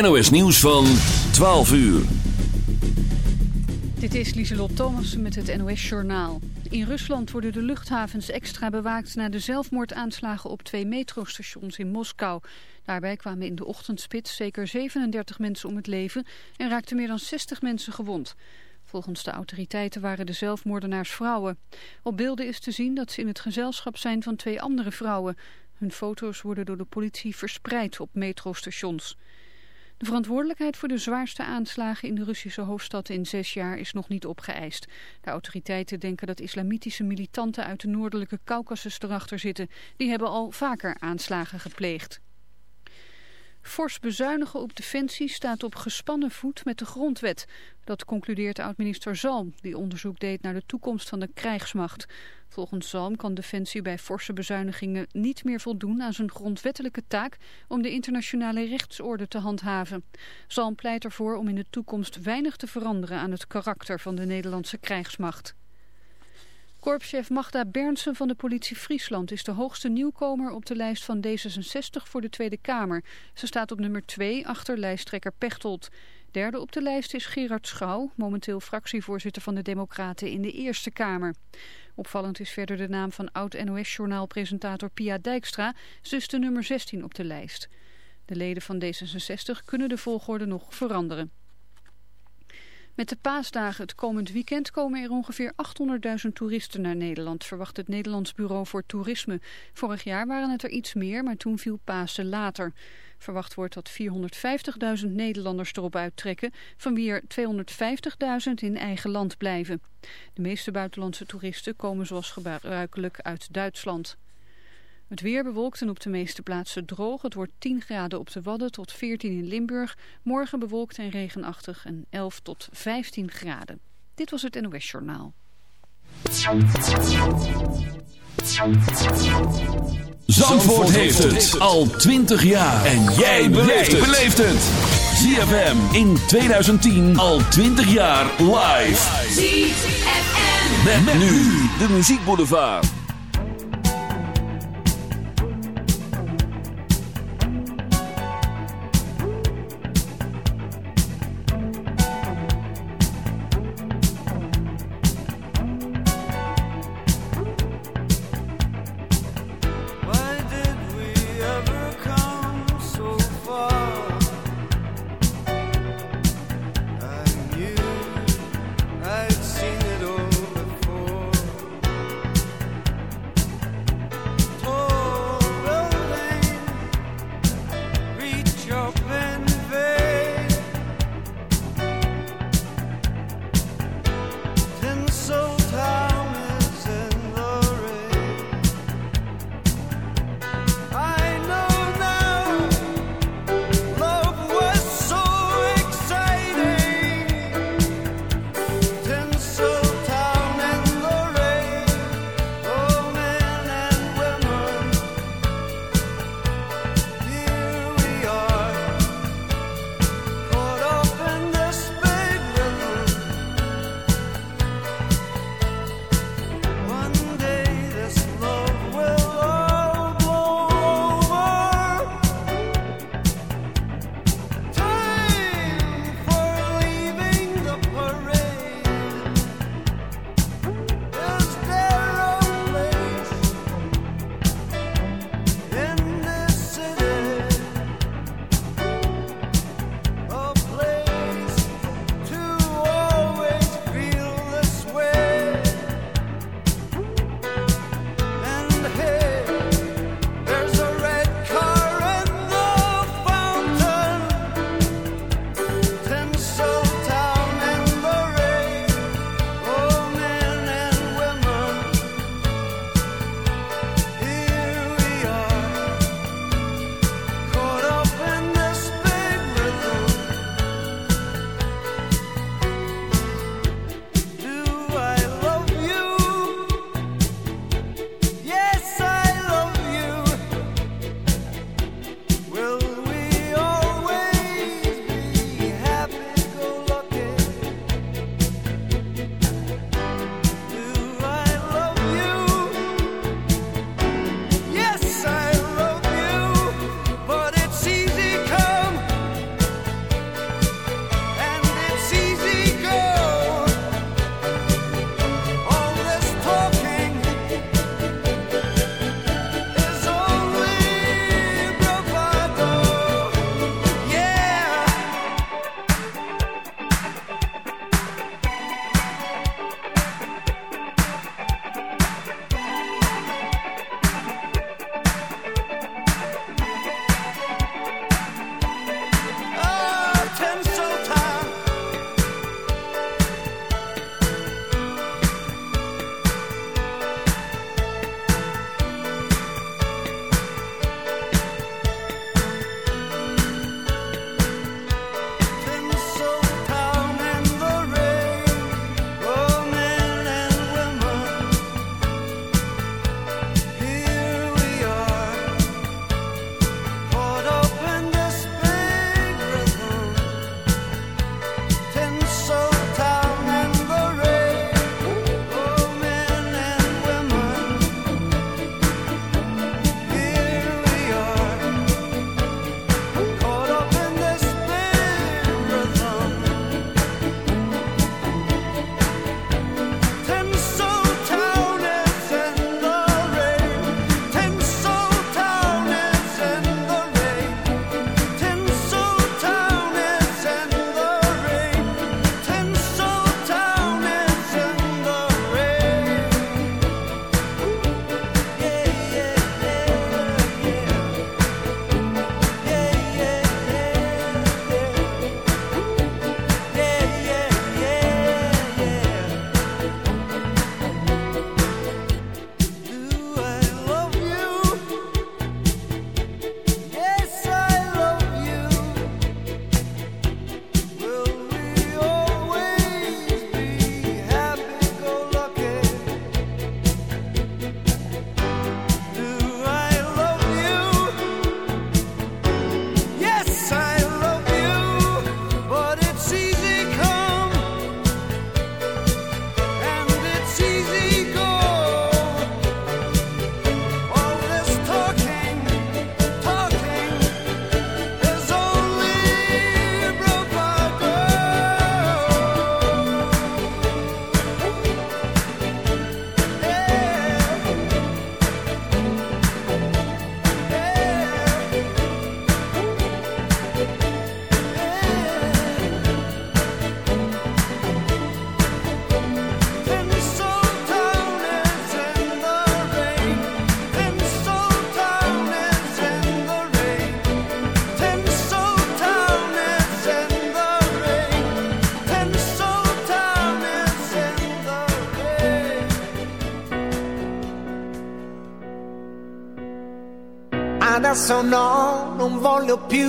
NOS Nieuws van 12 uur. Dit is Lieselot Thomas met het NOS Journaal. In Rusland worden de luchthavens extra bewaakt na de zelfmoordaanslagen op twee metrostations in Moskou. Daarbij kwamen in de ochtendspits zeker 37 mensen om het leven en raakten meer dan 60 mensen gewond. Volgens de autoriteiten waren de zelfmoordenaars vrouwen. Op beelden is te zien dat ze in het gezelschap zijn van twee andere vrouwen. Hun foto's worden door de politie verspreid op metrostations. De verantwoordelijkheid voor de zwaarste aanslagen in de Russische hoofdstad in zes jaar is nog niet opgeëist. De autoriteiten denken dat islamitische militanten uit de noordelijke Caucasus erachter zitten. Die hebben al vaker aanslagen gepleegd. Fors bezuinigen op defensie staat op gespannen voet met de grondwet. Dat concludeert oud-minister Zalm, die onderzoek deed naar de toekomst van de krijgsmacht. Volgens Zalm kan Defensie bij forse bezuinigingen niet meer voldoen aan zijn grondwettelijke taak om de internationale rechtsorde te handhaven. Zalm pleit ervoor om in de toekomst weinig te veranderen aan het karakter van de Nederlandse krijgsmacht. Korpschef Magda Bernsen van de politie Friesland is de hoogste nieuwkomer op de lijst van D66 voor de Tweede Kamer. Ze staat op nummer 2 achter lijsttrekker Pechtold. Derde op de lijst is Gerard Schouw, momenteel fractievoorzitter van de Democraten in de Eerste Kamer. Opvallend is verder de naam van oud-NOS-journaalpresentator Pia Dijkstra, de nummer 16 op de lijst. De leden van D66 kunnen de volgorde nog veranderen. Met de paasdagen het komend weekend komen er ongeveer 800.000 toeristen naar Nederland, verwacht het Nederlands Bureau voor Toerisme. Vorig jaar waren het er iets meer, maar toen viel Pasen later. Verwacht wordt dat 450.000 Nederlanders erop uittrekken, van wie er 250.000 in eigen land blijven. De meeste buitenlandse toeristen komen zoals gebruikelijk uit Duitsland. Het weer bewolkt en op de meeste plaatsen droog. Het wordt 10 graden op de Wadden tot 14 in Limburg. Morgen bewolkt en regenachtig en 11 tot 15 graden. Dit was het NOS Journaal. Zandvoort heeft het al 20 jaar. En jij beleeft het. ZFM in 2010 al 20 jaar live. ZFM. Met, nu de muziekboulevard. your beauty.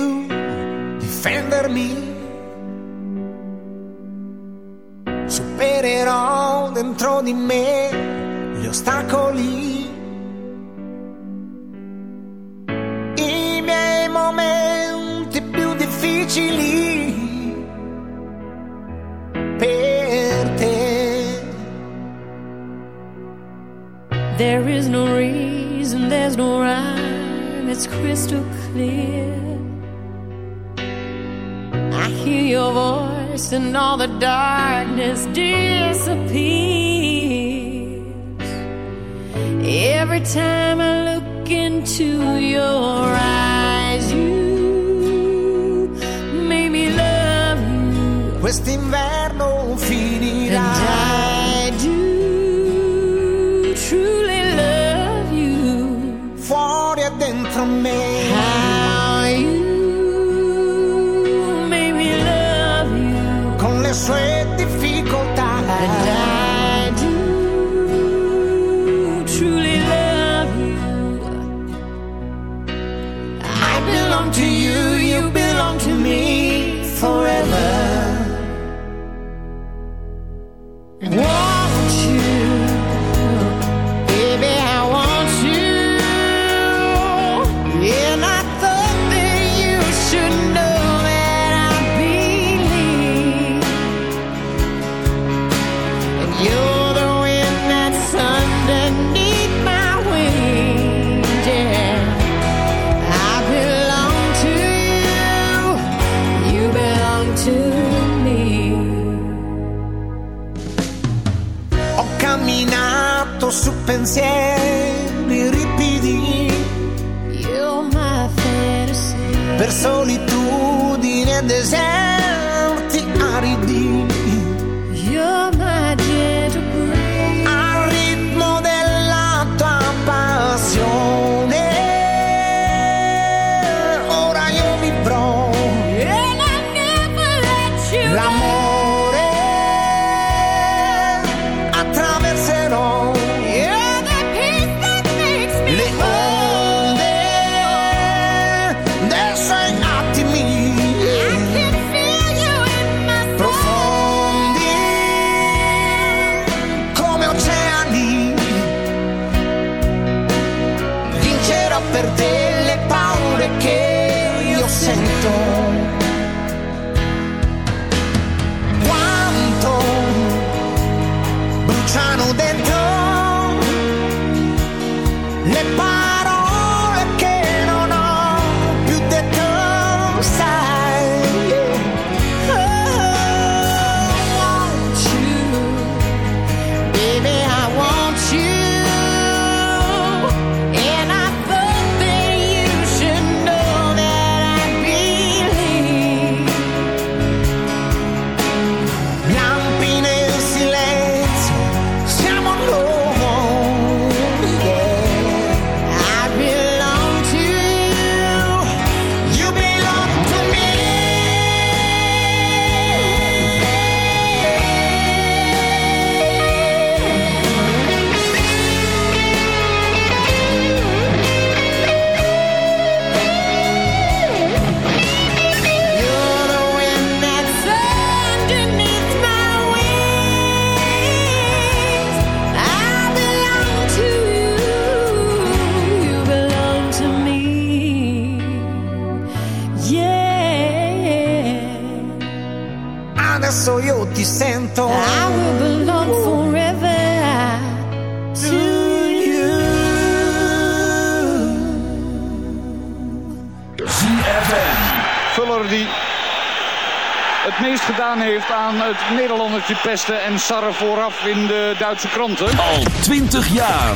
van Sarre vooraf in de Duitse kranten. Al 20 jaar.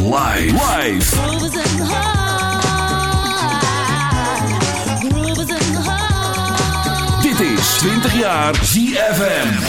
Live. Dit is 20 jaar ZFM.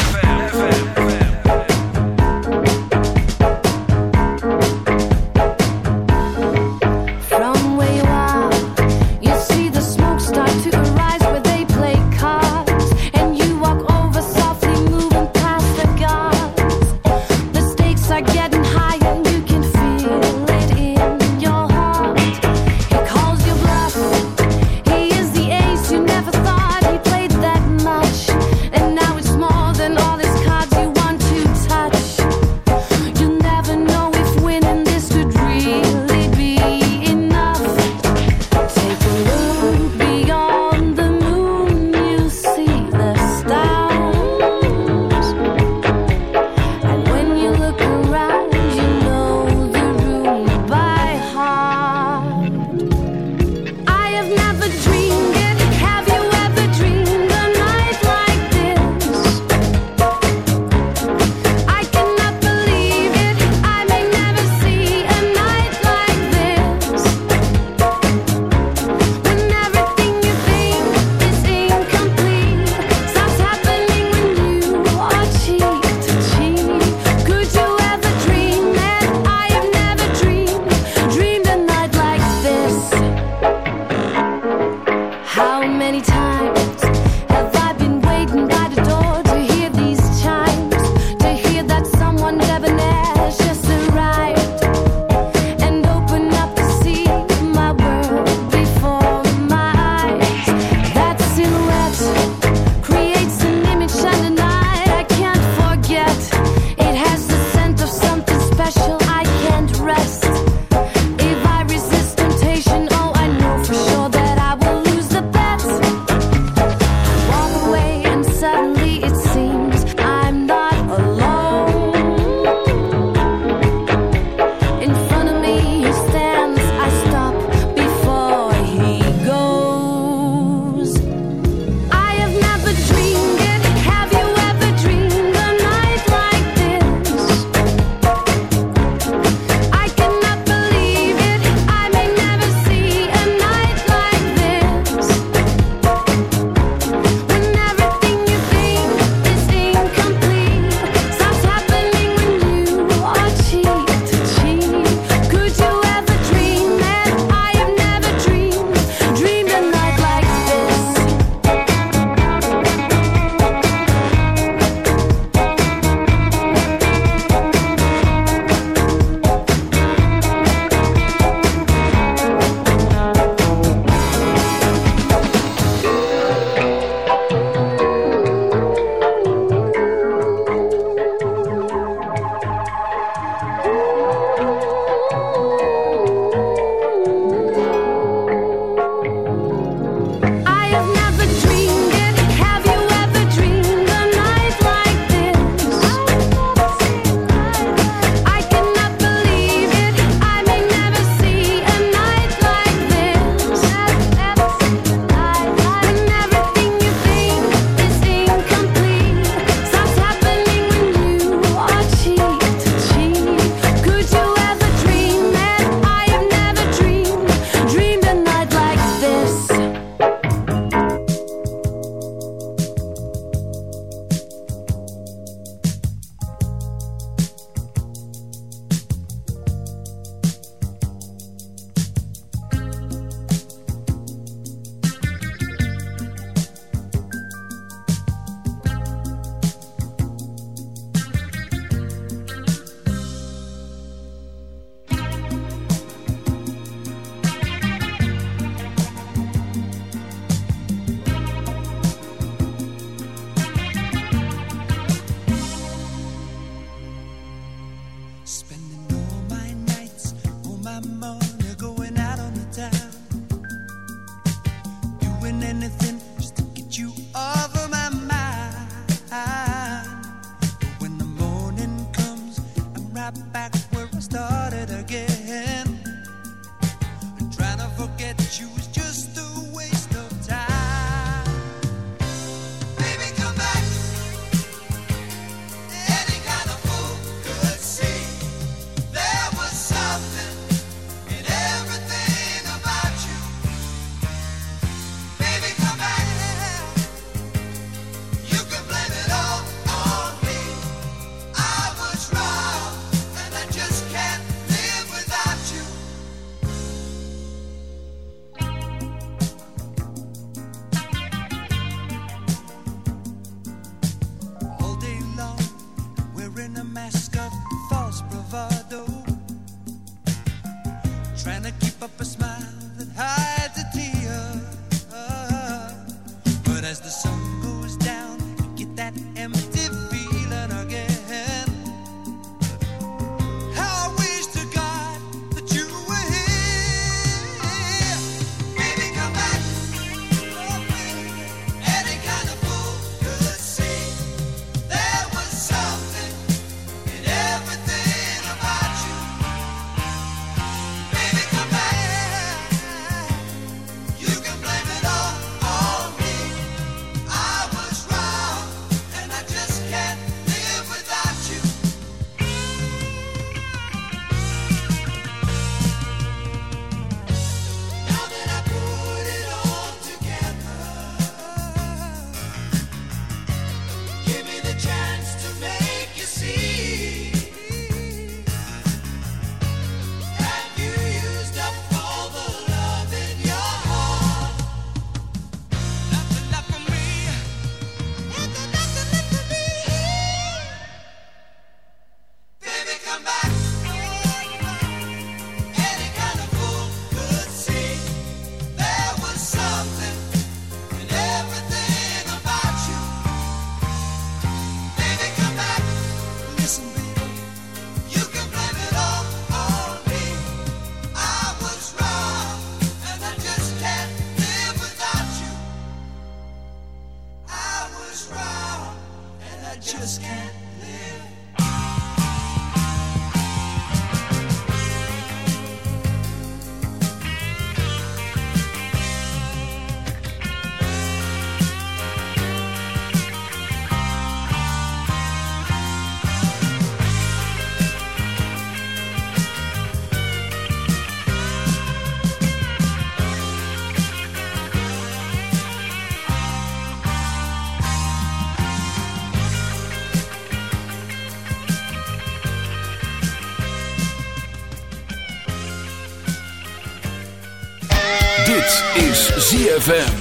ZFM.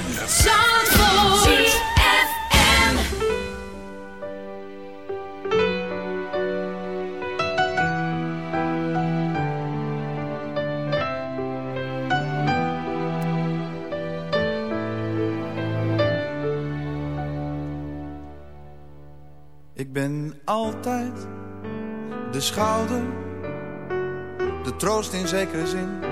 Ik ben altijd de schouder, de troost in zekere zin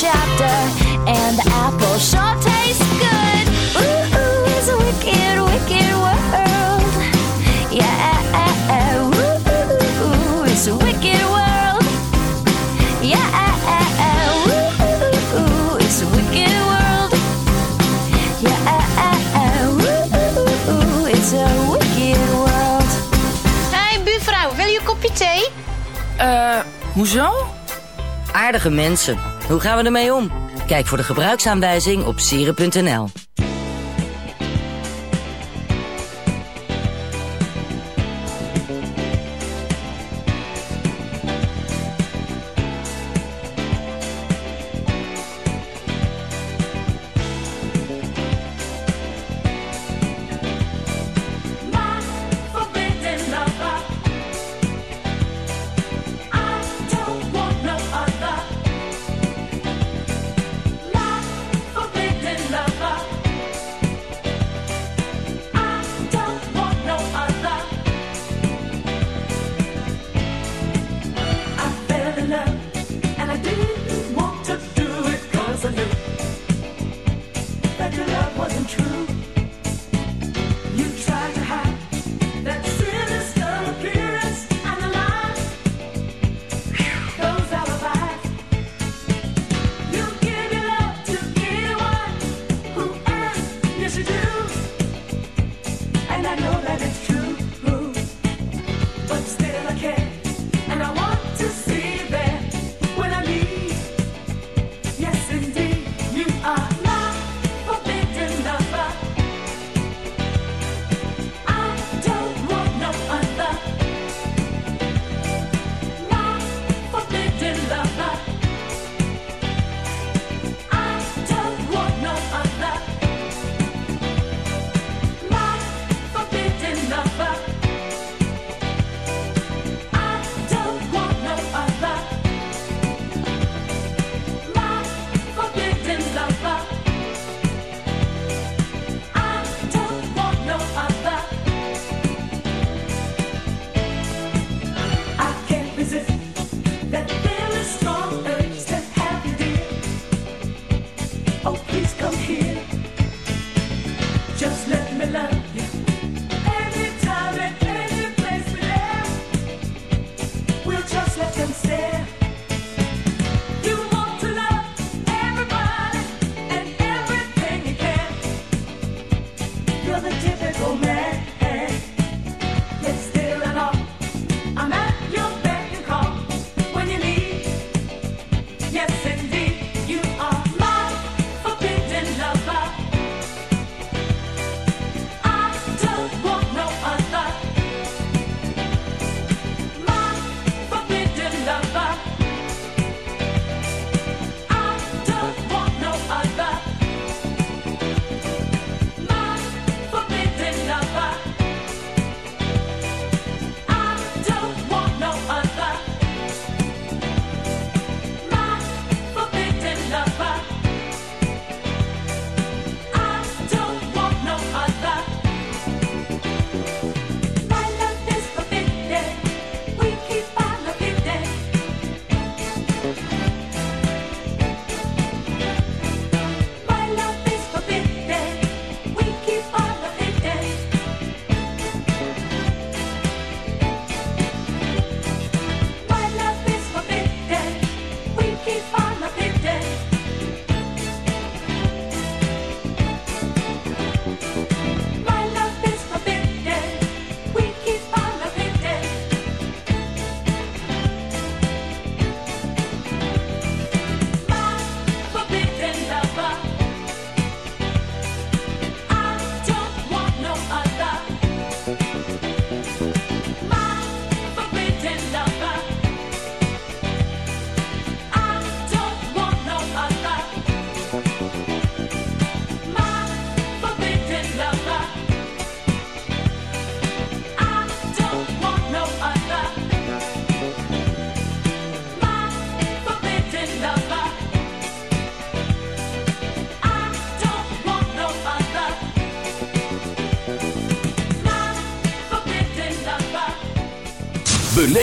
chapter, and the apple sure tastes good. Ooh, ooh, it's a wicked, wicked world. Yeah, ooh, ooh, ooh, it's a wicked world. Yeah, ooh, ooh, ooh, it's a wicked world. Yeah, ooh, ooh, ooh, it's a wicked world. Hé, buurvrouw, wil je een kopje thee? Eh, hoezo? Aardige mensen. Hoe gaan we ermee om? Kijk voor de gebruiksaanwijzing op sieren.nl.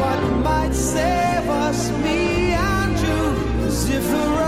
What might save us, me and you, Zephyr.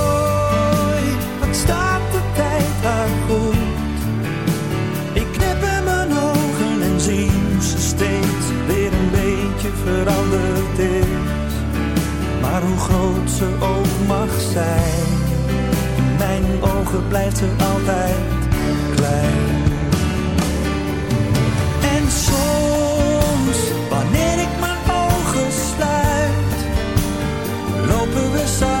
veranderd is. Maar hoe groot ze ook mag zijn, in mijn ogen blijft ze altijd klein. En soms, wanneer ik mijn ogen sluit, lopen we samen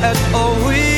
at all we've